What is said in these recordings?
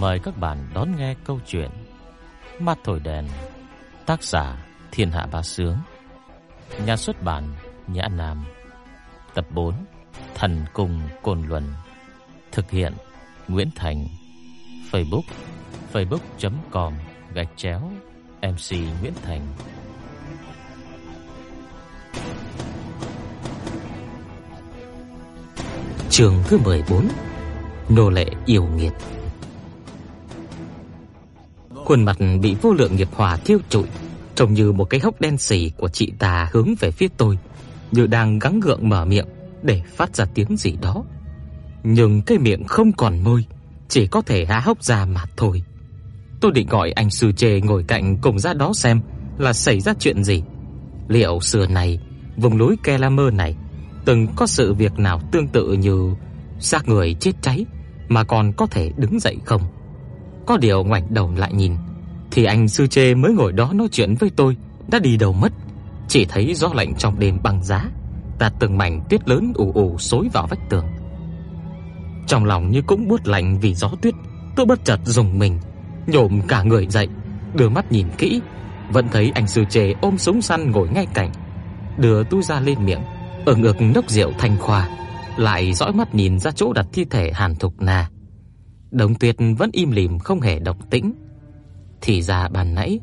Mời các bạn đón nghe câu chuyện Mắt thổi đèn, Tác giả Thiên Hạ Bá Sướng, Nhà xuất bản Nhã Nam, Tập 4 Thần Cùng Cồn Luân, Thực hiện Nguyễn Thành, Facebook facebook.com gạch chéo MC Nguyễn Thành. Trường thứ 14 Nô lệ yêu nghiệt. Khuôn mặt bị vô lượng nghiệp hỏa thiêu trụi Trông như một cái hốc đen sì của chị ta hướng về phía tôi Như đang gắng gượng mở miệng Để phát ra tiếng gì đó. Nhưng cái miệng không còn môi Chỉ có thể há hốc ra mà thôi. Tôi định gọi anh sư chê ngồi cạnh cùng ra đó xem Là xảy ra chuyện gì. Liệu xưa này Vùng núi Kelamer này Từng có sự việc nào tương tự như xác người chết cháy mà còn có thể đứng dậy không? Có điều ngoảnh đầu lại nhìn, thì anh sư chê mới ngồi đó nói chuyện với tôi đã đi đâu mất. Chỉ thấy gió lạnh trong đêm băng giá, tạt từng mảnh tuyết lớn ù ù xối vào vách tường. Trong lòng như cũng buốt lạnh vì gió tuyết, tôi bất chợt rùng mình, nhổm cả người dậy, đưa mắt nhìn kỹ, vẫn thấy anh sư chê ôm súng săn ngồi ngay cạnh, đưa túi ra lên miệng, ừng ực nốc rượu thanh khoa, lại dõi mắt nhìn ra chỗ đặt thi thể Hàn Thục Na. Đồng Tuyệt vẫn im lìm không hề động tĩnh. Thì ra ban nãy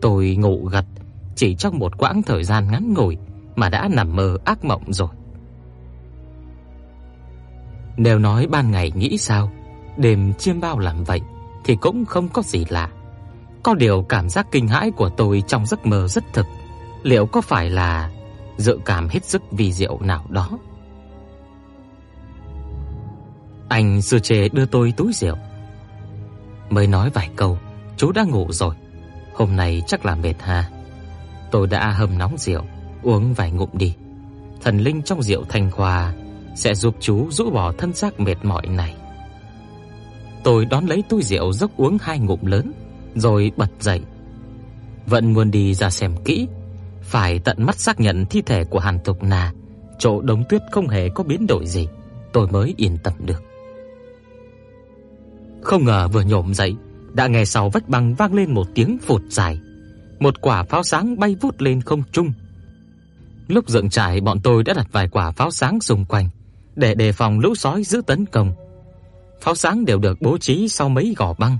tôi ngủ gật chỉ trong một quãng thời gian ngắn ngủi mà đã nằm mơ ác mộng rồi. Nếu nói ban ngày nghĩ sao, đêm chiêm bao làm vậy thì cũng không có gì lạ. Có điều cảm giác kinh hãi của tôi trong giấc mơ rất thực. Liệu có phải là dự cảm hết sức vì diệu nào đó? Anh sư chê đưa tôi túi rượu. Mới nói vài câu, chú đã ngủ rồi. Hôm nay chắc là mệt ha. Tôi đã hâm nóng rượu, uống vài ngụm đi. Thần linh trong rượu thanh khoa sẽ giúp chú rũ bỏ thân xác mệt mỏi này. Tôi đón lấy túi rượu dốc uống hai ngụm lớn, rồi bật dậy. Vẫn muốn đi ra xem kỹ, phải tận mắt xác nhận thi thể của Hàn Tục Na, chỗ đống tuyết không hề có biến đổi gì, tôi mới yên tâm được. Không ngờ vừa nhổm dậy, đã nghe sau vách băng vang lên một tiếng phụt dài. Một quả pháo sáng bay vút lên không trung. Lúc dựng trại, bọn tôi đã đặt vài quả pháo sáng xung quanh để đề phòng lũ sói giữ tấn công. Pháo sáng đều được bố trí sau mấy gò băng.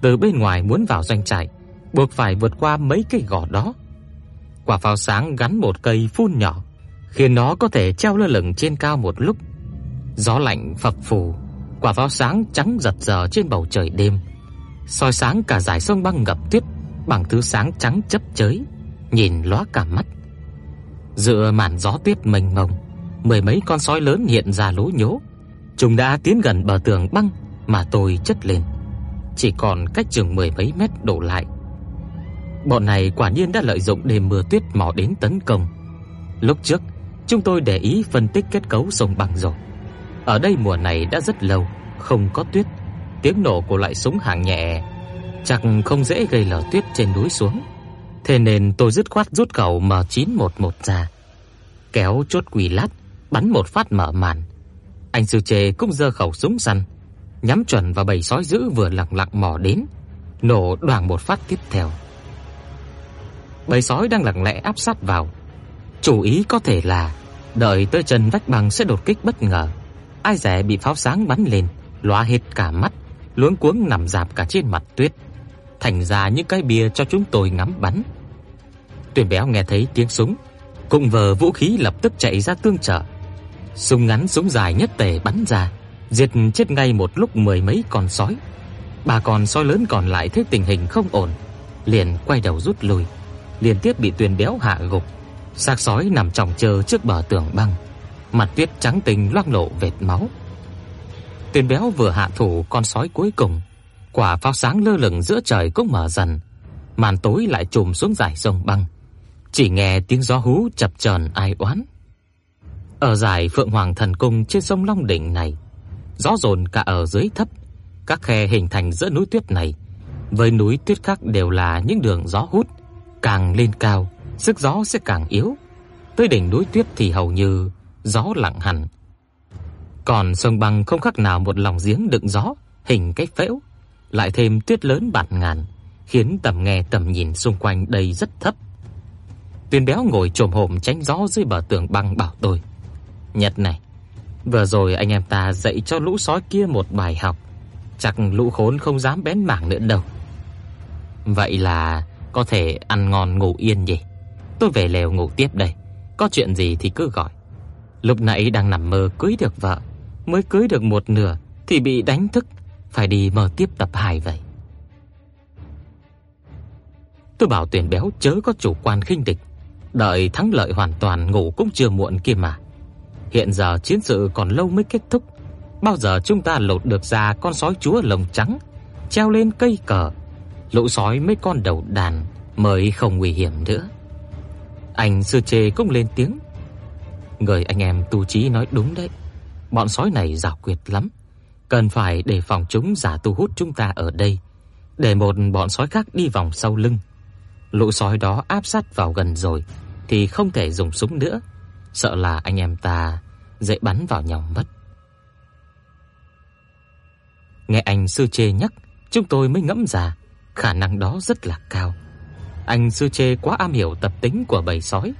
Từ bên ngoài muốn vào doanh trại, buộc phải vượt qua mấy cái gò đó. Quả pháo sáng gắn một cây phun nhỏ, khiến nó có thể treo lơ lửng trên cao một lúc. Gió lạnh phập phù quả pháo sáng trắng giật giở trên bầu trời đêm, soi sáng cả dải sông băng ngập tuyết bằng thứ sáng trắng chớp chới, nhìn lóa cả mắt. Giữa màn gió tuyết mênh mông, mười mấy con sói lớn hiện ra lố nhố. Chúng đã tiến gần bờ tường băng mà tôi chất lên, chỉ còn cách chừng mười mấy mét đổ lại. Bọn này quả nhiên đã lợi dụng đêm mưa tuyết mò đến tấn công. Lúc trước, chúng tôi để ý phân tích kết cấu sông băng rồi. Ở đây mùa này đã rất lâu không có tuyết, tiếng nổ của loại súng hạng nhẹ. Chắc không dễ gây lở tuyết trên núi xuống. Thế nên tôi dứt khoát rút khẩu M911 ra, kéo chốt quỳ lát, bắn một phát mở màn. Anh sư chế cũng giơ khẩu súng săn, nhắm chuẩn vào bầy sói dữ vừa lặng lặng mò đến, nổ đoàng một phát tiếp theo. Bầy sói đang lặng lẽ áp sát vào, chủ ý có thể là đợi tới chân vách bằng sẽ đột kích bất ngờ. Ai dè bị pháo sáng bắn lên, lóa hết cả mắt, luống cuống nằm rạp cả trên mặt tuyết, thành ra những cái bia cho chúng tôi ngắm bắn. Tuyển béo nghe thấy tiếng súng, cùng vờ vũ khí lập tức chạy ra tương trợ. Súng ngắn súng dài nhất tề bắn ra, diệt chết ngay một lúc mười mấy con sói. Ba con sói lớn còn lại thấy tình hình không ổn, liền quay đầu rút lui, liên tiếp bị Tuyền béo hạ gục. Xác sói nằm chồng chờ trước bờ tường băng mặt tuyết trắng tinh loang lộ vệt máu. Tên béo vừa hạ thủ con sói cuối cùng, quả pháo sáng lơ lửng giữa trời cũng mở dần, màn tối lại trùm xuống dải sông băng. Chỉ nghe tiếng gió hú chập chờn ai oán. Ở dải Phượng Hoàng Thần Cung trên sông Long Đỉnh này, gió dồn cả ở dưới thấp, các khe hình thành giữa núi tuyết này với núi tuyết khác đều là những đường gió hút, càng lên cao, sức gió sẽ càng yếu. Tới đỉnh núi tuyết thì hầu như gió lặng hẳn. Còn sông băng không khác nào một lòng giếng đựng gió, hình cái phễu, lại thêm tuyết lớn bạt ngàn, khiến tầm nghe tầm nhìn xung quanh đây rất thấp. Tuyền béo ngồi chồm hổm tránh gió dưới bờ tường băng bảo tôi: "Nhật này, vừa rồi anh em ta dạy cho lũ sói kia một bài học, chắc lũ khốn không dám bén mảng nữa đâu." Vậy là có thể ăn ngon ngủ yên nhỉ? Tôi về lều ngủ tiếp đây, có chuyện gì thì cứ gọi. Lúc nãy đang nằm mơ cưới được vợ, mới cưới được một nửa thì bị đánh thức, phải đi mở tiếp tập 2 vậy. Tôi bảo tuyển béo chớ có chủ quan khinh địch, đợi thắng lợi hoàn toàn ngủ cũng chưa muộn kia mà. Hiện giờ chiến sự còn lâu mới kết thúc, bao giờ chúng ta lột được ra con sói chúa lồng trắng, treo lên cây cờ, lũ sói mấy con đầu đàn mới không nguy hiểm nữa. Anh sư chê cũng lên tiếng. Người anh em tu trí nói đúng đấy. Bọn sói này giảo quyệt lắm, cần phải đề phòng chúng giả tu hút chúng ta ở đây, để một bọn sói khác đi vòng sau lưng. Lũ sói đó áp sát vào gần rồi thì không thể dùng súng nữa, sợ là anh em ta dễ bắn vào nhau mất. Nghe anh sư chê nhắc, chúng tôi mới ngẫm ra, khả năng đó rất là cao. Anh sư chê quá am hiểu tập tính của bầy sói.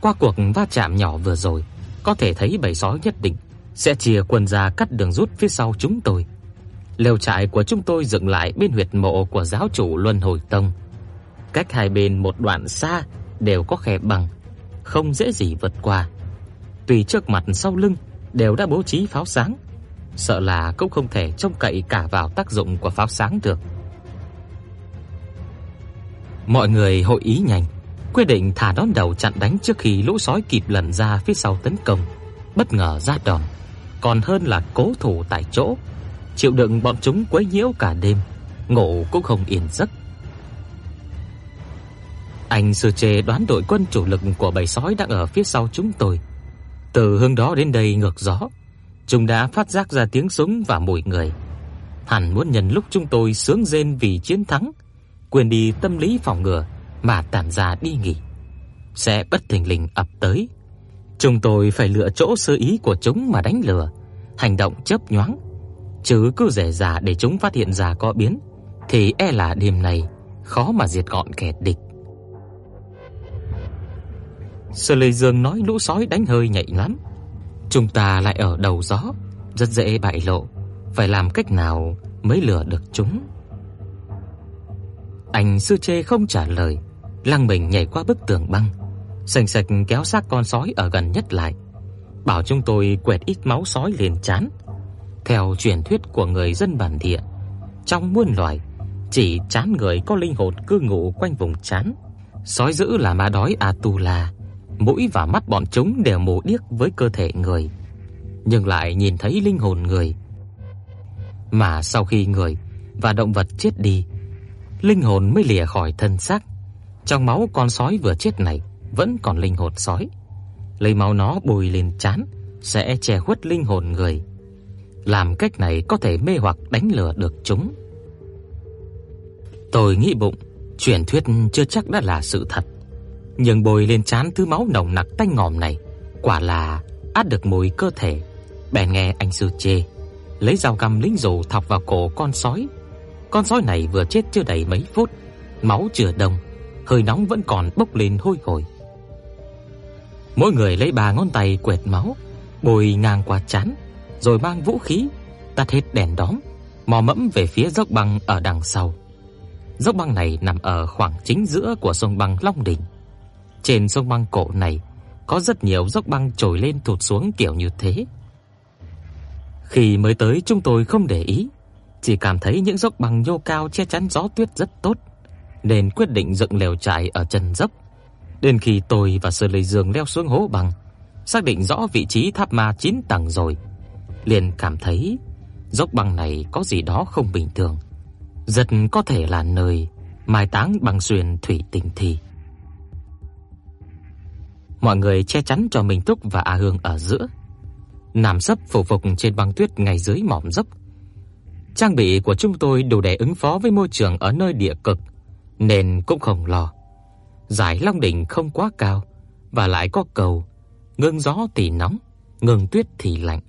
Qua cuộc va chạm nhỏ vừa rồi, có thể thấy bầy sói nhất định sẽ chia quân ra cắt đường rút phía sau chúng tôi. Lều trại của chúng tôi dựng lại bên huyệt mộ của giáo chủ Luân Hồi Tông. Cách hai bên một đoạn xa đều có khe bằng, không dễ gì vượt qua. Tùy trước mặt sau lưng đều đã bố trí pháo sáng, sợ là cũng không thể trông cậy cả vào tác dụng của pháo sáng được. Mọi người hội ý nhanh, quyết định thả đón đầu chặn đánh trước khi lũ sói kịp lần ra phía sau tấn công, bất ngờ ra đòn, còn hơn là cố thủ tại chỗ, chịu đựng bọn chúng quấy nhiễu cả đêm, ngủ cũng không yên giấc. Anh Sư Trê đoán đội quân chủ lực của bầy sói đang ở phía sau chúng tôi. Từ hướng đó đến đây ngược gió, chúng đã phát giác ra tiếng súng và mùi người. Hẳn muốn nhân lúc chúng tôi sướng rên vì chiến thắng, quên đi tâm lý phòng ngừa mà tản ra đi nghỉ, sẽ bất thình lình ập tới. Chúng tôi phải lựa chỗ sơ ý của chúng mà đánh lừa, hành động chớp nhoáng, chứ cứ rẻ dà để chúng phát hiện ra có biến thì e là đêm này khó mà diệt gọn kẻ địch. Sơ Lê Dương nói lũ sói đánh hơi nhạy lắm. Chúng ta lại ở đầu gió, rất dễ bại lộ, phải làm cách nào mới lừa được chúng. Anh sư chê không trả lời, lăng mình nhảy qua bức tường băng, sành sạch kéo xác con sói ở gần nhất lại, bảo chúng tôi quẹt ít máu sói lên trán. Theo truyền thuyết của người dân bản địa, trong muôn loài, chỉ chán người có linh hồn cư ngụ quanh vùng chán. Sói dữ là ma đói Atula, mũi và mắt bọn chúng đều mù điếc với cơ thể người, nhưng lại nhìn thấy linh hồn người. Mà sau khi người và động vật chết đi, linh hồn mới lìa khỏi thân xác. Trong máu con sói vừa chết này vẫn còn linh hồn sói. Lấy máu nó bôi lên trán sẽ che khuất linh hồn người. Làm cách này có thể mê hoặc đánh lừa được chúng. Tôi nghĩ bụng, truyền thuyết chưa chắc đã là sự thật. Nhưng bôi lên trán thứ máu nồng nặc tanh ngòm này, quả là át được mùi cơ thể. Bèn nghe anh sư chê, lấy dao găm lính dầu thọc vào cổ con sói con sói này vừa chết chưa đầy mấy phút, máu chưa đông, hơi nóng vẫn còn bốc lên hôi hổi. Mỗi người lấy ba ngón tay quẹt máu, bôi ngang qua trán, rồi mang vũ khí, tắt hết đèn đóm, mò mẫm về phía dốc băng ở đằng sau. Dốc băng này nằm ở khoảng chính giữa của sông băng Long Đỉnh. Trên sông băng cổ này có rất nhiều dốc băng trồi lên tụt xuống kiểu như thế. Khi mới tới chúng tôi không để ý, chỉ cảm thấy những dốc băng nhô cao che chắn gió tuyết rất tốt, nên quyết định dựng lều trại ở chân dốc. Đến khi tôi và Sơ Lệ Dương leo xuống hố bằng, xác định rõ vị trí tháp ma 9 tầng rồi, liền cảm thấy dốc băng này có gì đó không bình thường. Rất có thể là nơi mai táng bằng xuyên thủy tinh thì. Mọi người che chắn cho Minh Túc và A Hương ở giữa, nằm sấp phủ phục trên băng tuyết ngay dưới mỏm dốc, Trang bị của chúng tôi đủ để ứng phó với môi trường ở nơi địa cực, nên cũng không lo. Giải Long đỉnh không quá cao và lại có cầu, ngưng gió thì nóng, ngừng tuyết thì lạnh.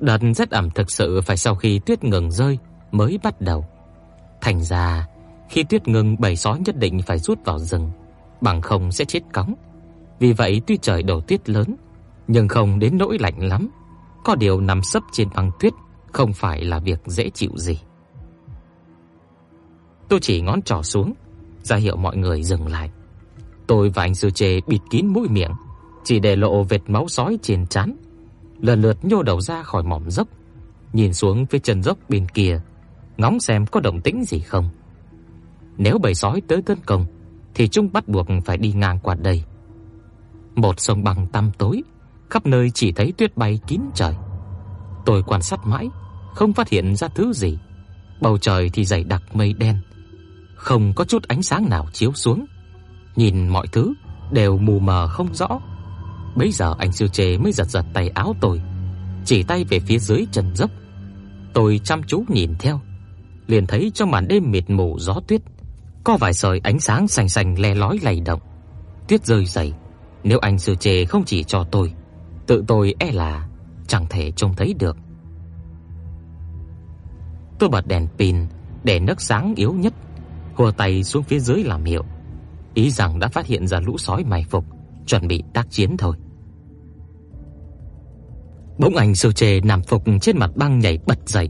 Đợt rét ẩm thực sự phải sau khi tuyết ngừng rơi mới bắt đầu. Thành ra, khi tuyết ngừng bầy sói nhất định phải rút vào rừng, bằng không sẽ chết cóng. Vì vậy tuy trời đổ tuyết lớn, nhưng không đến nỗi lạnh lắm. Có điều nằm sấp trên băng tuyết không phải là việc dễ chịu gì. Tôi chỉ ngón trỏ xuống, ra hiệu mọi người dừng lại. Tôi và anh sư chê bịt kín mũi miệng, chỉ để lộ vệt máu sói trên trán. Lần lượt nhô đầu ra khỏi mỏm dốc, nhìn xuống phía chân dốc bên kia, ngóng xem có động tĩnh gì không. Nếu bầy sói tới tấn công thì chúng bắt buộc phải đi ngang qua đây. Một sông băng tăm tối, khắp nơi chỉ thấy tuyết bay kín trời. Tôi quan sát mãi, không phát hiện ra thứ gì. Bầu trời thì dày đặc mây đen, không có chút ánh sáng nào chiếu xuống. Nhìn mọi thứ đều mù mờ không rõ. Bấy giờ anh siêu chế mới giật giật tay áo tôi, chỉ tay về phía dưới chân dốc. Tôi chăm chú nhìn theo, liền thấy trong màn đêm mịt mù gió tuyết, có vài sợi ánh sáng xanh xanh le lói lay động. Tuyết rơi dày, nếu anh siêu chế không chỉ cho tôi, tự tôi e là chẳng thể trông thấy được. Tôi bật đèn pin để nấc sáng yếu nhất, hùa tay xuống phía dưới làm hiệu, ý rằng đã phát hiện ra lũ sói mai phục, chuẩn bị tác chiến thôi. Bỗng anh sư chê nằm phục trên mặt băng nhảy bật dậy,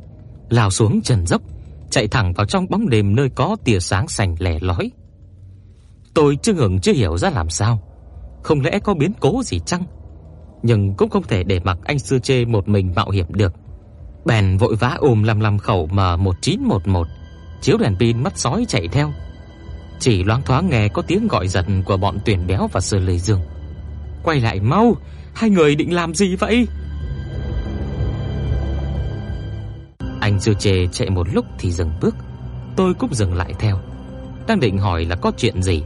lao xuống trần dốc, chạy thẳng vào trong bóng đêm nơi có tia sáng xanh lẻ lói. Tôi chưa ngừng chưa hiểu ra làm sao, không lẽ có biến cố gì chăng? Nhưng cũng không thể để mặc anh sư chê một mình mạo hiểm được. Bèn vội vã ôm lăm lăm khẩu M1911, chiếu đèn pin mắt sói chạy theo. Chỉ loáng thoáng nghe có tiếng gọi giật của bọn tuyển béo và Sơ Lệ Dương. Quay lại mau, hai người định làm gì vậy? Anh Dư Trề chạy một lúc thì dừng bước, tôi cũng dừng lại theo. Đang định hỏi là có chuyện gì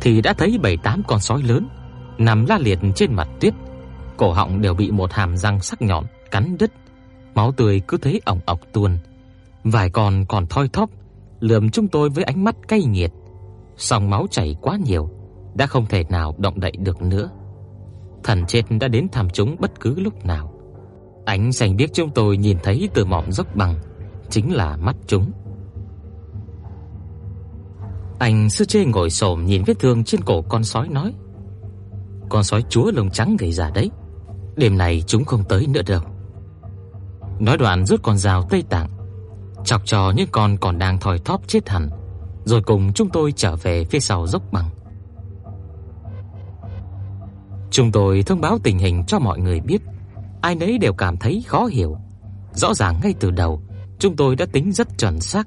thì đã thấy bảy tám con sói lớn nằm la liệt trên mặt tuyết, cổ họng đều bị một hàm răng sắc nhọn cắn đứt, máu tươi cứ thế ỏng ọc tuôn. Vài con còn thoi thóp lườm chúng tôi với ánh mắt cay nghiệt. Song máu chảy quá nhiều, đã không thể nào động đậy được nữa. Thần chết đã đến thăm chúng bất cứ lúc nào. Ánh xanh biếc chúng tôi nhìn thấy từ mỏm dốc bằng chính là mắt chúng. Anh sư chê ngồi xổm nhìn vết thương trên cổ con sói nói: "Con sói chúa lông trắng gầy già đấy, đêm này chúng không tới nữa đâu." Nói đoạn rút con dao Tây Tạng, chọc cho những con còn đang thoi thóp chết hẳn, rồi cùng chúng tôi trở về phía sau dốc bằng. Chúng tôi thông báo tình hình cho mọi người biết ai nấy đều cảm thấy khó hiểu. Rõ ràng ngay từ đầu, chúng tôi đã tính rất chuẩn xác.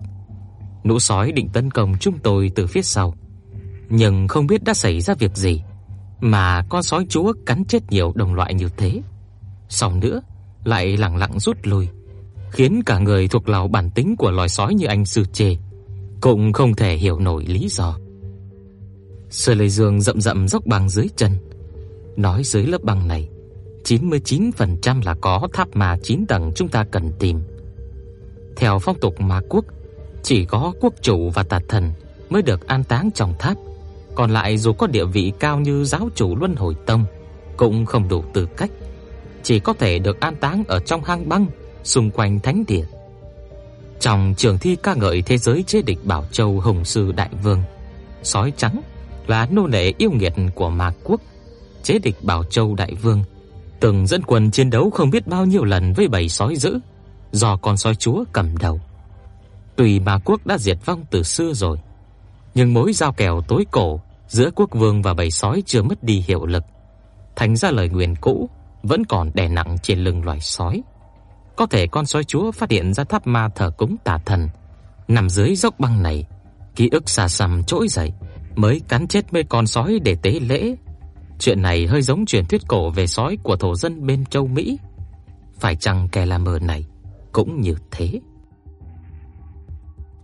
Nũ sói định tấn công chúng tôi từ phía sau, nhưng không biết đã xảy ra việc gì mà con sói chúa cắn chết nhiều đồng loại như thế. Sau nữa, lại lặng lặng rút lui, khiến cả người thuộc lào bản tính của loài sói như anh sư chê cũng không thể hiểu nổi lý do. Sơ Lê Dương rậm rậm dốc bằng dưới chân, nói dưới lớp băng này 99% là có tháp ma 9 tầng chúng ta cần tìm. Theo phong tục ma quốc, chỉ có quốc chủ và tà thần mới được an táng trong tháp, còn lại dù có địa vị cao như giáo chủ Luân Hồi Tông cũng không đủ tư cách, chỉ có thể được an táng ở trong hang băng xung quanh thánh địa. Trong trường thi ca ngợi thế giới chế địch Bảo Châu Hùng sư đại vương, sói trắng là nô lệ yêu nghiệt của ma quốc, chế địch Bảo Châu đại vương từng dẫn quân chiến đấu không biết bao nhiêu lần với bầy sói dữ do con sói chúa cầm đầu. Tuy Ma quốc đã diệt vong từ xưa rồi, nhưng mối giao kèo tối cổ giữa quốc vương và bầy sói chưa mất đi hiệu lực. Thành ra lời nguyền cũ vẫn còn đè nặng trên lưng loài sói. Có thể con sói chúa phát hiện ra tháp ma thờ cúng tà thần nằm dưới dốc băng này, ký ức xa xăm trỗi dậy, mới cắn chết mấy con sói để tế lễ Chuyện này hơi giống truyền thuyết cổ về sói của thổ dân bên châu Mỹ. Phải chăng kẻ làm mờ này cũng như thế?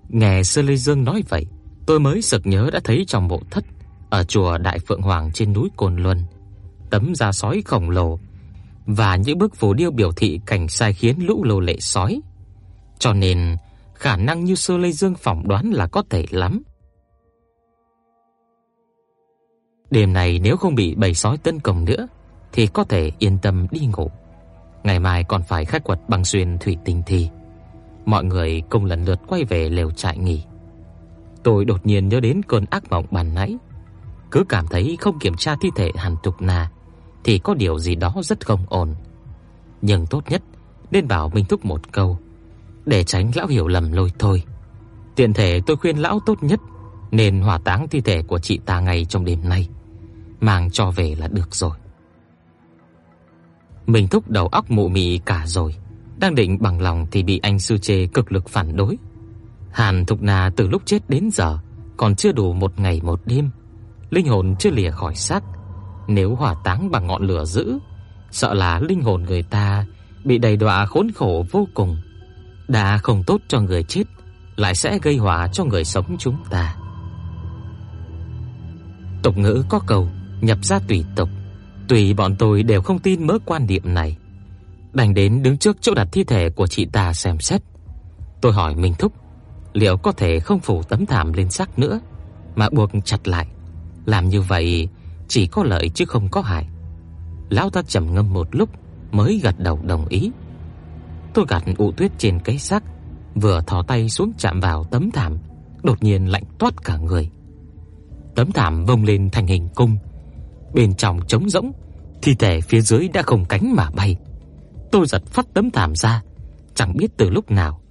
Nghe Sơ Lê Dương nói vậy, tôi mới sực nhớ đã thấy trong mộ thất ở chùa Đại Phượng Hoàng trên núi Cồn Luân, tấm da sói khổng lồ và những bức phù điêu biểu thị cảnh sai khiến lũ lồ lệ sói. Cho nên, khả năng như Sơ Lê Dương phỏng đoán là có thể lắm. Đêm này nếu không bị bầy sói tấn công nữa thì có thể yên tâm đi ngủ. Ngày mai còn phải khai quật băng xuyên thủy tinh thì Mọi người cùng lần lượt quay về lều trại nghỉ. Tôi đột nhiên nhớ đến cơn ác mộng ban nãy, cứ cảm thấy không kiểm tra thi thể Hàn Tục Na thì có điều gì đó rất không ổn. Nhưng tốt nhất nên bảo Minh Thúc một câu để tránh lão hiểu lầm lôi thôi. Tiện thể tôi khuyên lão tốt nhất nên hỏa táng thi thể của chị ta ngay trong đêm nay, mang cho về là được rồi. Minh Thúc đầu óc mụ mị cả rồi, đang định bằng lòng thì bị anh sư chê cực lực phản đối. Hàn Thục Na từ lúc chết đến giờ còn chưa đủ một ngày một đêm, linh hồn chưa lìa khỏi xác. Nếu hỏa táng bằng ngọn lửa dữ, sợ là linh hồn người ta bị đầy đọa khốn khổ vô cùng. Đã không tốt cho người chết, lại sẽ gây họa cho người sống chúng ta. Tục ngữ có câu nhập gia tùy tục, tùy bọn tôi đều không tin mớ quan điểm này. Đành đến đứng trước chỗ đặt thi thể của chị ta xem xét. Tôi hỏi Minh Thúc, liệu có thể không phủ tấm thảm lên xác nữa mà buộc chặt lại. Làm như vậy chỉ có lợi chứ không có hại. Lão ta trầm ngâm một lúc mới gật đầu đồng ý. Tôi gạt ụ tuyết trên cái xác, vừa thò tay xuống chạm vào tấm thảm, đột nhiên lạnh toát cả người. Tấm thảm vông lên thành hình cung, bên trong trống rỗng, thi thể phía dưới đã không cánh mà bay. Tôi giật phát tấm thảm ra, chẳng biết từ lúc nào,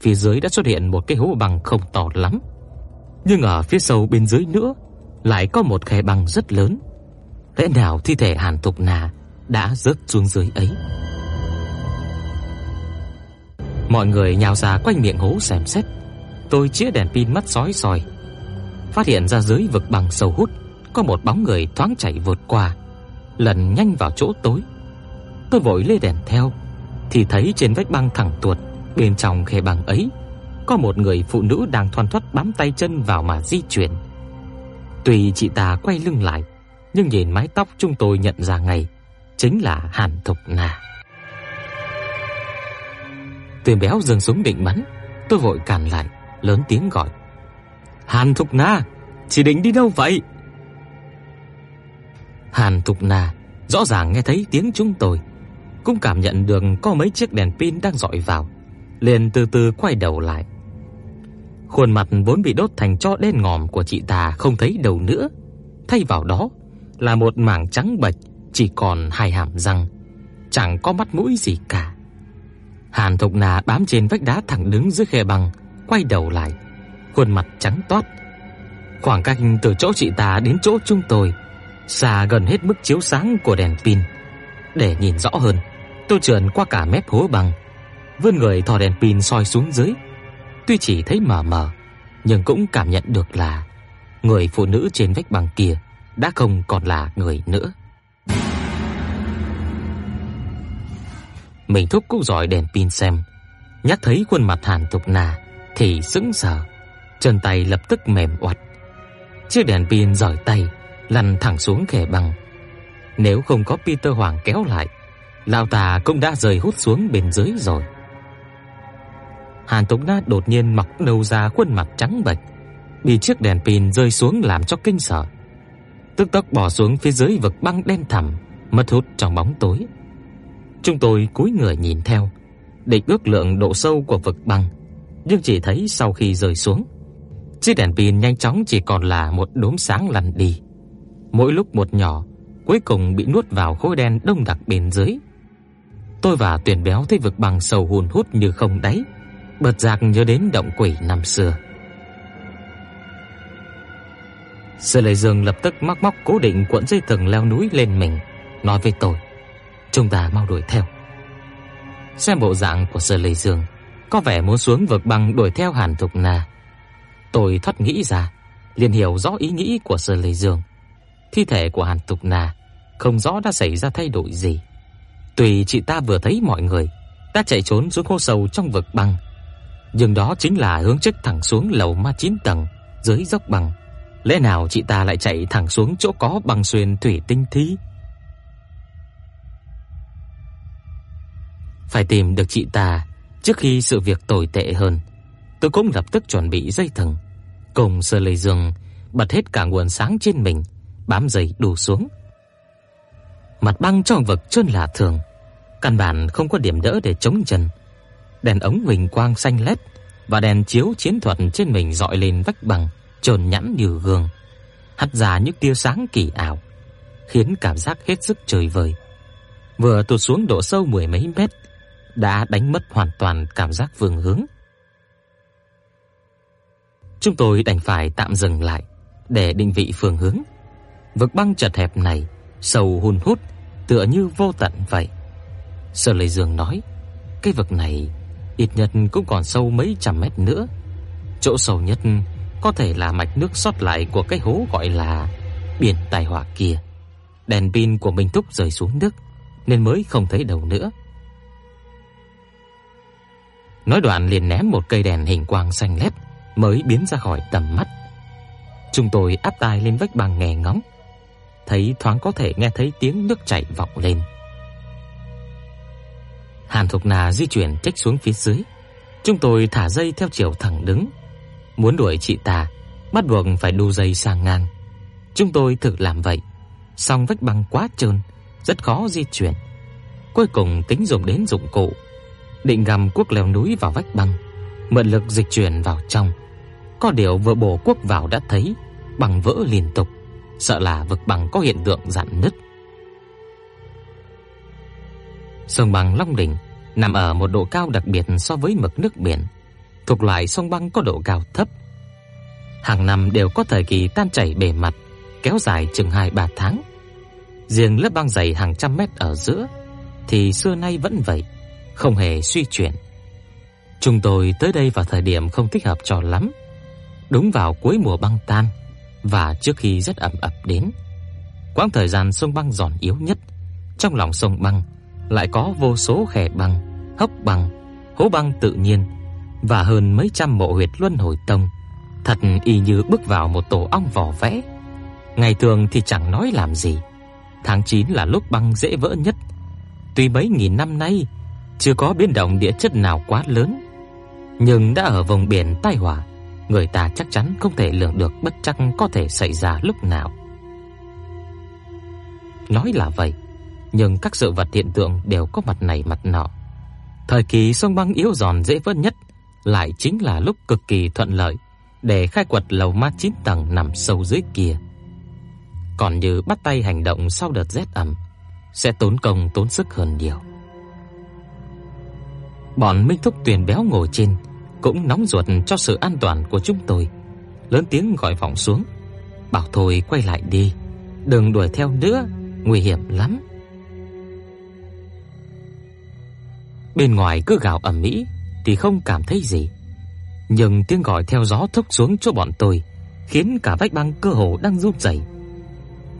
phía dưới đã xuất hiện một cái hố bằng không to lắm. Nhưng ở phía sâu bên dưới nữa lại có một khe băng rất lớn. Lẽ nào thi thể Hàn Tục Na đã rớt xuống dưới ấy? Mọi người nhào ra quanh miệng hố xem xét. Tôi chĩa đèn pin mắt sói soi, phát hiện ra dưới vực bằng sâu hút có một bóng người thoáng chạy vượt qua, lần nhanh vào chỗ tối. Tôi vội lê đèn theo, thì thấy trên vách băng thẳng tuột, bên trong khe băng ấy có một người phụ nữ đang thoăn thoắt bám tay chân vào mà di chuyển. Tuy chị ta quay lưng lại, nhưng nhìn mái tóc chúng tôi nhận ra ngay, chính là Hàn Thục Na. Tuyền béo dừng súng định bắn, tôi vội cản lại, lớn tiếng gọi: "Hàn Thục Na, chị định đi đâu vậy?" Hàn Thục Na rõ ràng nghe thấy tiếng chúng tôi, cũng cảm nhận được có mấy chiếc đèn pin đang dọi vào, liền từ từ quay đầu lại. Khuôn mặt vốn bị đốt thành tro đen ngòm của chị ta không thấy đầu nữa, thay vào đó là một mảng trắng bệch, chỉ còn hai hàm răng, chẳng có mắt mũi gì cả. Hàn Thục Na bám trên vách đá thẳng đứng dưới khe băng, quay đầu lại, khuôn mặt trắng toát. Khoảng cách từ chỗ chị ta đến chỗ chúng tôi xa gần hết mức chiếu sáng của đèn pin. Để nhìn rõ hơn, tôi trườn qua cả mép hố băng, vươn người thò đèn pin soi xuống dưới. Tuy chỉ thấy mờ mờ, nhưng cũng cảm nhận được là người phụ nữ trên vách băng kia đã không còn là người nữa. Mình thúc cũng dọi đèn pin xem, nhắc thấy khuôn mặt Hàn Tục Na thì sững sờ, chân tay lập tức mềm oặt. Chiếc đèn pin rời tay, lăn thẳng xuống khe băng. Nếu không có Peter Hoàng kéo lại, lão ta cũng đã rơi hút xuống bên dưới rồi. Hàn Tống Na đột nhiên mặc đầu ra khuôn mặt trắng bệch, bị chiếc đèn pin rơi xuống làm cho kinh sợ. Tức tốc bỏ xuống phía dưới vực băng đen thẳm, mất hút trong bóng tối. Chúng tôi cúi người nhìn theo, định ước lượng độ sâu của vực băng, nhưng chỉ thấy sau khi rơi xuống, chiếc đèn pin nhanh chóng chỉ còn là một đốm sáng lăn đi. Mỗi lúc một nhỏ, cuối cùng bị nuốt vào khối đen đông đặc bên dưới. Tôi và Tuyển Béo thấy vực băng sâu hun hút như không đáy, bật giác nhớ đến động quỷ năm xưa. Sở Lệ Dương lập tức móc móc cố định cuộn dây thừng leo núi lên mình, nói với tôi: "Chúng ta mau đuổi theo." Xem bộ dạng của Sở Lệ Dương, có vẻ muốn xuống vực băng đuổi theo Hàn Thục Na. Tôi thoát nghĩ ra, liền hiểu rõ ý nghĩ của Sở Lệ Dương. Thi thể của Hàn Thục Na không rõ đã xảy ra thay đổi gì. Tùy chị ta vừa thấy mọi người đã chạy trốn xuống hố sâu trong vực băng, nhưng đó chính là hướng chết thẳng xuống lầu ma 9 tầng dưới dốc bằng Lẽ nào chị ta lại chạy thẳng xuống chỗ có băng xuyên thủy tinh thí? Phải tìm được chị ta trước khi sự việc tồi tệ hơn. Tôi cũng lập tức chuẩn bị dây thừng, cùng sơ lây giường bật hết cả nguồn sáng trên mình, bám dây đổ xuống. Mặt băng trong vực trơn là thường, căn bản không có điểm đỡ để chống chân. Đèn ống huỳnh quang xanh lét và đèn chiếu chiến thuật trên mình dọi lên vách bằng tròn nhẵn như gương, hắt ra những tia sáng kỳ ảo, khiến cảm giác hết sức trời vời. Vừa tụt xuống độ sâu mười mấy mét, đã đánh mất hoàn toàn cảm giác phương hướng. Chúng tôi đành phải tạm dừng lại để định vị phương hướng. Vực băng chật hẹp này sâu hun hút tựa như vô tận vậy. Sở Lệ Dương nói, cái vực này ít nhất cũng còn sâu mấy trăm mét nữa. Chỗ sâu nhất có thể là mạch nước sót lại của cái hố gọi là biển tai họa kia. Đèn pin của Minh Thúc rơi xuống nước nên mới không thấy đầu nữa. Nói đoạn liền ném một cây đèn hình quang xanh lét mới biến ra khỏi tầm mắt. Chúng tôi áp tai lên vách bằng nghe ngóng, thấy thoáng có thể nghe thấy tiếng nước chảy vọng lên. Hàn Thục Na di chuyển trách xuống phía dưới. Chúng tôi thả dây theo chiều thẳng đứng, muốn đuổi chị ta, bắt buộc phải đu dây sang ngang. Chúng tôi thử làm vậy, song vách băng quá trơn, rất khó di chuyển. Cuối cùng tính dùng đến dụng cụ, định gầm cuốc leo núi vào vách băng, mượn lực dịch chuyển vào trong. Có điều vừa bổ cuốc vào đã thấy băng vỡ liên tục, sợ là vực băng có hiện tượng rạn nứt. Sông băng Long Đỉnh nằm ở một độ cao đặc biệt so với mực nước biển, thuộc loại sông băng có độ cao thấp. Hàng năm đều có thời kỳ tan chảy bề mặt, kéo dài chừng 2-3 tháng. Riêng lớp băng dày hàng trăm mét ở giữa thì xưa nay vẫn vậy, không hề suy chuyển. Chúng tôi tới đây vào thời điểm không thích hợp cho lắm, đúng vào cuối mùa băng tan và trước khi rất ẩm ập đến. Quãng thời gian sông băng giòn yếu nhất, trong lòng sông băng lại có vô số khe băng, hốc băng, hố băng tự nhiên và hơn mấy trăm mộ huyệt luân hồi tông, thật y như bước vào một tổ ong vỏ vẽ. Ngày thường thì chẳng nói làm gì, tháng 9 là lúc băng dễ vỡ nhất. Tuy mấy nghìn năm nay chưa có biến động địa chất nào quá lớn, nhưng đã ở vùng biển tai họa, người ta chắc chắn không thể lường được bất trắc có thể xảy ra lúc nào. Nói là vậy, nhưng các sự vật hiện tượng đều có mặt này mặt nọ. Thời kỳ sông băng yếu giòn dễ vỡ nhất lại chính là lúc cực kỳ thuận lợi để khai quật lầu ma 9 tầng nằm sâu dưới kia. Còn như bắt tay hành động sau đợt rét ẩm sẽ tốn công tốn sức hơn nhiều. Bọn Minh Thúc Tuyền béo ngồi trên cũng nóng ruột cho sự an toàn của chúng tôi, lớn tiếng gọi vọng xuống, bảo thôi quay lại đi, đừng đuổi theo nữa, nguy hiểm lắm. Bên ngoài cứ gào ầm ĩ thì không cảm thấy gì, nhưng tiếng gọi theo gió thốc xuống chỗ bọn tôi, khiến cả vách băng cơ hồ đang run rẩy.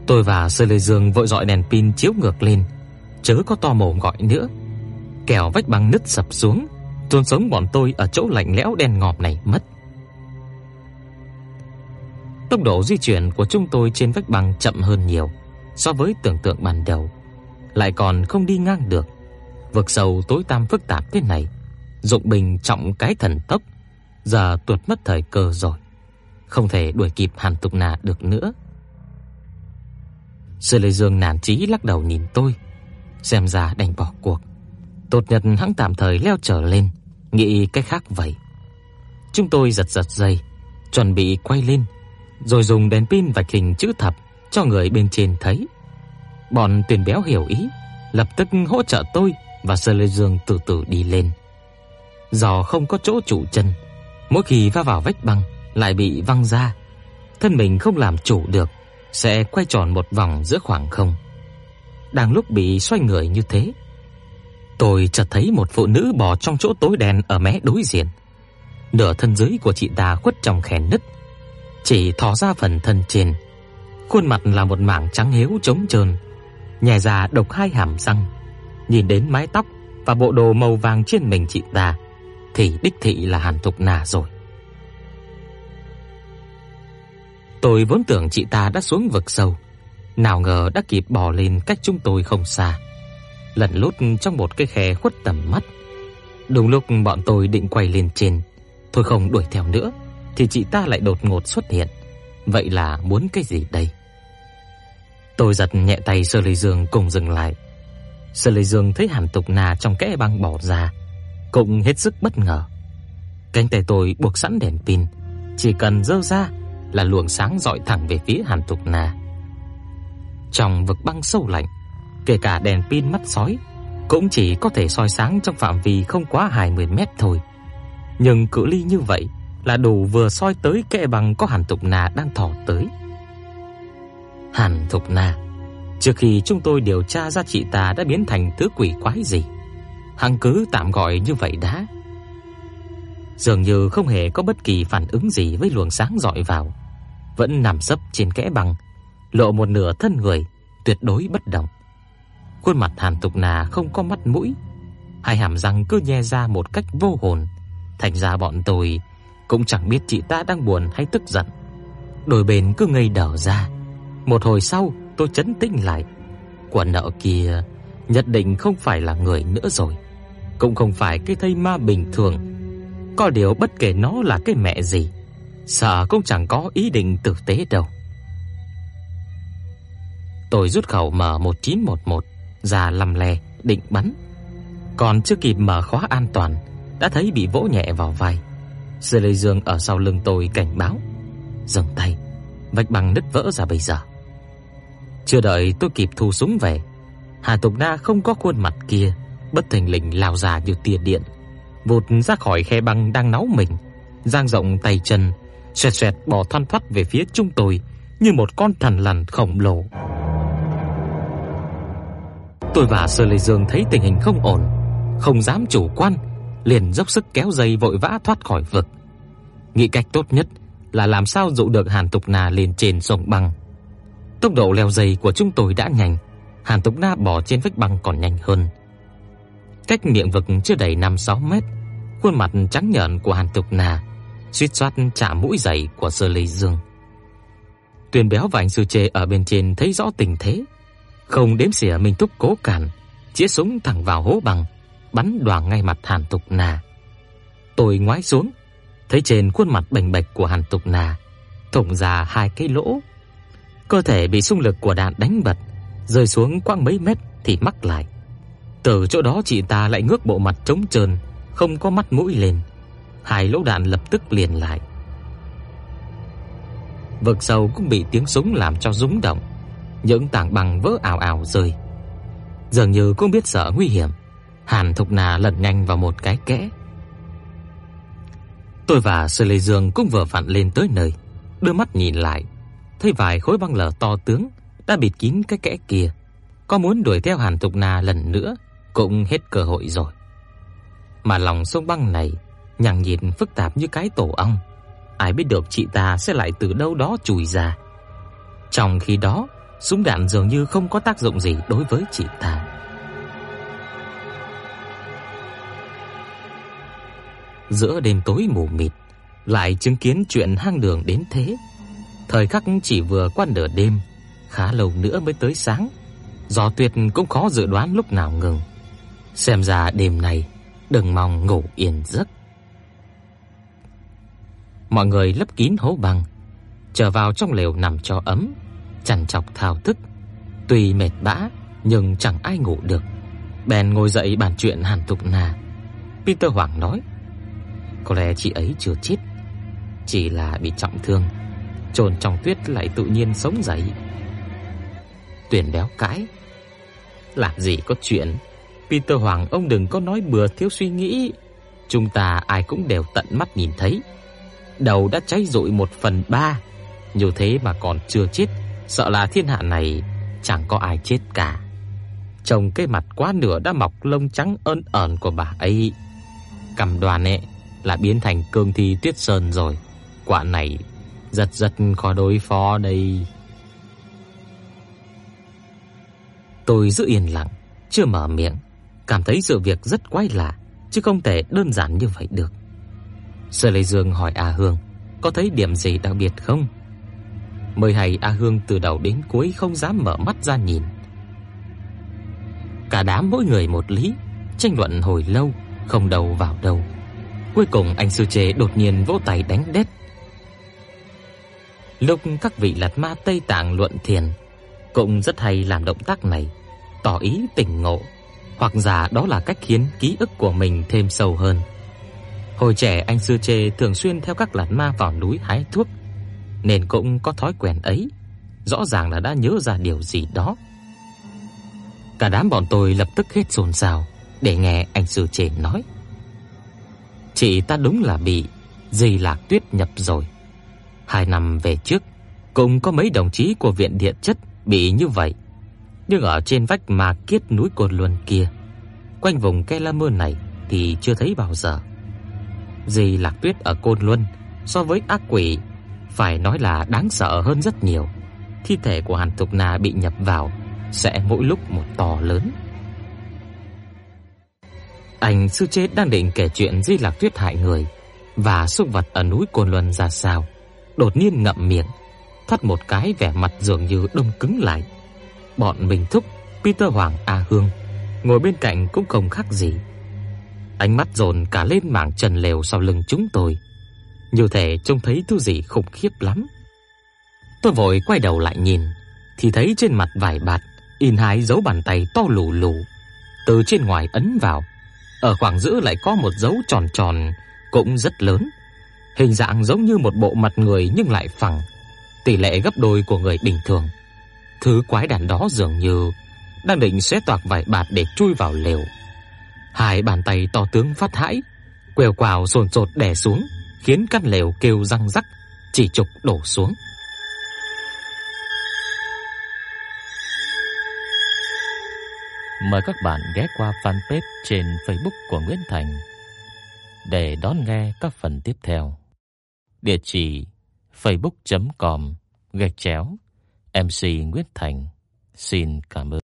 Tôi và Sơ Lê Dương vội dọi đèn pin chiếu ngược lên, chớ có to mồm gọi nữa. Kẻo vách băng nứt sập xuống, chôn sống bọn tôi ở chỗ lạnh lẽo đen ngòm này mất. Tốc độ di chuyển của chúng tôi trên vách băng chậm hơn nhiều so với tưởng tượng ban đầu, lại còn không đi ngang được. Vực sâu tối tăm phức tạp thế này, dụng bình trọng cái thần tốc, giờ tuột mất thời cơ rồi, không thể đuổi kịp Hàn Tục Na được nữa. Sư Lê Dương nản chí lắc đầu nhìn tôi, xem ra đành bỏ cuộc. Tốt nhất hắn tạm thời leo trở lên, nghĩ cách khác vậy. Chúng tôi giật giật dây, chuẩn bị quay lên, rồi dùng đèn pin vạch hình chữ thập cho người bên trên thấy. Bọn tuyển béo hiểu ý, lập tức hỗ trợ tôi và Sơ Lê Dương từ từ đi lên. Do không có chỗ trụ chân, mỗi khi va vào vách băng lại bị văng ra, thân mình không làm chủ được, sẽ quay tròn một vòng giữa khoảng không. Đang lúc bị xoay người như thế, tôi chợt thấy một phụ nữ bò trong chỗ tối đen ở mé đối diện. Nửa thân dưới của chị ta khuất trong khe nứt, chỉ thò ra phần thân trên. Khuôn mặt là một mảng trắng hếu trống trơn, nhè ra độc hai hàm răng. Nhìn đến mái tóc và bộ đồ màu vàng trên mình chị ta thì đích thị là Hàn Thục Na rồi. Tôi vốn tưởng chị ta đã xuống vực sâu, nào ngờ đã kịp bò lên cách chúng tôi không xa. Lẩn lút trong một cái khe khuất tầm mắt. Đúng lúc bọn tôi định quay lên trên, thôi không đuổi theo nữa, thì chị ta lại đột ngột xuất hiện. Vậy là muốn cái gì đây? Tôi giật nhẹ tay Sơ Lê Dương cùng dừng lại. Sơ Lê Dương thấy Hàn Tục Na trong kẽ băng bỏ ra, cũng hết sức bất ngờ. Cánh tay tôi buộc sẵn đèn pin, chỉ cần giơ ra là luồng sáng rọi thẳng về phía Hàn Tục Na. Trong vực băng sâu lạnh, kể cả đèn pin mắt sói cũng chỉ có thể soi sáng trong phạm vi không quá 20 mét thôi. Nhưng cự ly như vậy là đủ vừa soi tới kẽ băng có Hàn Tục Na đang thò tới. Hàn Thục Na. Trước khi chúng tôi điều tra ra chị ta đã biến thành thứ quỷ quái gì, hằng cứ tạm gọi như vậy đã. Dường như không hề có bất kỳ phản ứng gì với luồng sáng dọi vào, vẫn nằm sấp trên kẽ băng, lộ một nửa thân người, tuyệt đối bất động. Khuôn mặt Hàn Tục Na không có mắt mũi, hai hàm răng cứ nhe ra một cách vô hồn, thành ra bọn tôi cũng chẳng biết chị ta đang buồn hay tức giận. Đôi bên cứ ngây đờ ra, một hồi sau, tôi chấn tĩnh lại. Quả nợ kia nhất định không phải là người nữa rồi, cũng không phải cái thây ma bình thường. Có điều bất kể nó là cái mẹ gì, sợ cũng chẳng có ý định tử tế đâu. Tôi rút khẩu M1911 ra lầm lè định bắn. Còn chưa kịp mở khóa an toàn, đã thấy bị vỗ nhẹ vào vai. Sư Lê Dương ở sau lưng tôi cảnh báo, dừng tay, vách bằng nứt vỡ ra bây giờ. Chưa đợi tôi kịp thu súng về, Hà Tục Na không có khuôn mặt kia, bất thình lình lao ra như tia điện, vụt ra khỏi khe băng đang nóng mình, dang rộng tay chân, xoẹt xoẹt bò thoăn thoắt về phía chúng tôi như một con thằn lằn khổng lồ. Tôi và Sơ Lê Dương thấy tình hình không ổn, không dám chủ quan, liền dốc sức kéo dây vội vã thoát khỏi vực. Nghĩ cách tốt nhất là làm sao dụ được Hàn Tục Na lên trên sông băng. Tốc độ leo dây của chúng tôi đã nhanh, Hàn Tục Na bò trên vách băng còn nhanh hơn. Cách miệng vực chưa đầy 5-6 mét, khuôn mặt trắng nhợn của Hàn Tục Na suýt soát chạm mũi giày của Sơ Lê Dương. Tuyền béo và anh sư chê ở bên trên thấy rõ tình thế, không đếm xỉa mình thúc cố cản, chĩa súng thẳng vào hố băng, bắn đoàng ngay mặt Hàn Tục Na. Tôi ngoái xuống, thấy trên khuôn mặt bành bạch của Hàn Tục Na thủng ra hai cái lỗ cơ thể bị xung lực của đạn đánh bật, rơi xuống quãng mấy mét thì mắc lại. Từ chỗ đó chị ta lại ngước bộ mặt trống trơn, không có mắt mũi lên. Hai lỗ đạn lập tức liền lại. Vực sâu cũng bị tiếng súng làm cho rung động, những tảng băng vỡ ào ào rơi. Dường như cũng biết sợ nguy hiểm, Hàn Thục Na lật nhanh vào một cái kẽ. Tôi và Sư Lê Dương cũng vừa vặn lên tới nơi, đưa mắt nhìn lại, thấy vài khối băng lở to tướng đã bịt kín cái kẽ kia, có muốn đuổi theo Hàn Tục Na lần nữa cũng hết cơ hội rồi. Mà lòng sông băng này nhằng nhịn phức tạp như cái tổ ong, ai biết được chị ta sẽ lại từ đâu đó chui ra. Trong khi đó, súng đạn dường như không có tác dụng gì đối với chị ta. Giữa đêm tối mù mịt, lại chứng kiến chuyện hang đường đến thế, Thời khắc chỉ vừa qua nửa đêm, khá lâu nữa mới tới sáng. Gió tuyết cũng khó dự đoán lúc nào ngừng. Xem ra đêm này đừng mong ngủ yên giấc. Mọi người lấp kín hố băng, trở vào trong lều nằm cho ấm, chằn chọc thao thức. Tuy mệt bã nhưng chẳng ai ngủ được. Bèn ngồi dậy bàn chuyện Hàn Tục Na. Peter Hoàng nói: "Có lẽ chị ấy chưa chết, chỉ là bị trọng thương." Chôn trong tuyết lại tự nhiên sống dậy. Tuyển béo cãi. Làm gì có chuyện, Peter Hoàng ông đừng có nói bừa thiếu suy nghĩ. Chúng ta ai cũng đều tận mắt nhìn thấy. Đầu đã cháy rụi một phần ba, như thế mà còn chưa chết, sợ là thiên hạ này chẳng có ai chết cả. Trông cái mặt quá nửa đã mọc lông trắng ơn ẩn của bà ấy. Cầm đoàn ấy là biến thành cương thi tuyết sơn rồi. Quả này giật giật khó đối phó đây. Tôi giữ yên lặng, chưa mở miệng, cảm thấy sự việc rất quái lạ, chứ không thể đơn giản như vậy được. Sở Lệ Dương hỏi A Hương, có thấy điểm gì đặc biệt không? Mới hay A Hương từ đầu đến cuối không dám mở mắt ra nhìn. Cả đám mỗi người một lý, tranh luận hồi lâu, không đầu vào đầu. Cuối cùng anh sư chế đột nhiên vỗ tay đánh đét, Lúc các vị lạt ma Tây Tạng luận thiền cũng rất hay làm động tác này, tỏ ý tỉnh ngộ, hoặc giả đó là cách khiến ký ức của mình thêm sâu hơn. Hồi trẻ anh sư Trê thường xuyên theo các lạt ma vào núi hái thuốc, nên cũng có thói quen ấy, rõ ràng là đã nhớ ra điều gì đó. Cả đám bọn tôi lập tức hết xôn xao để nghe anh sư Trê nói. Chị ta đúng là bị dây lạc tuyết nhập rồi. Hai năm về trước, cũng có mấy đồng chí của viện địa chất bị như vậy. Nhưng ở trên vách mà kiết núi Cồn Luân kia, quanh vùng cây la mơ này thì chưa thấy bao giờ. Dì Lạc Tuyết ở Côn Luân so với ác quỷ phải nói là đáng sợ hơn rất nhiều. Thi thể của Hàn Tục Na bị nhập vào sẽ mỗi lúc một to lớn. Anh sư chết đang định kể chuyện Di Lạc Tuyết hại người và xúc vật ở núi Côn Luân ra sao, đột nhiên ngậm miệng, thoát một cái vẻ mặt dường như đông cứng lại. Bọn mình thúc Peter Hoàng A Hương ngồi bên cạnh cũng không khác gì. Ánh mắt dồn cả lên mảng trần lều sau lưng chúng tôi, như thể trông thấy thứ gì khủng khiếp lắm. Tôi vội quay đầu lại nhìn, thì thấy trên mặt vải bạt in hai dấu bàn tay to lù lù, từ trên ngoài ấn vào. Ở khoảng giữa lại có một dấu tròn tròn cũng rất lớn, hình dạng giống như một bộ mặt người nhưng lại phẳng, tỷ lệ gấp đôi của người bình thường. Thứ quái đản đó dường như đang định xé toạc vải bạt để chui vào lều. Hai bàn tay to tướng phát hãi, quèo quào sồn sột đè xuống, khiến căn lều kêu răng rắc, chỉ trục đổ xuống. Mời các bạn ghé qua fanpage trên Facebook của Nguyễn Thành để đón nghe các phần tiếp theo. Địa chỉ facebook.com gạch chéo MC Nguyễn Thành. Xin cảm ơn.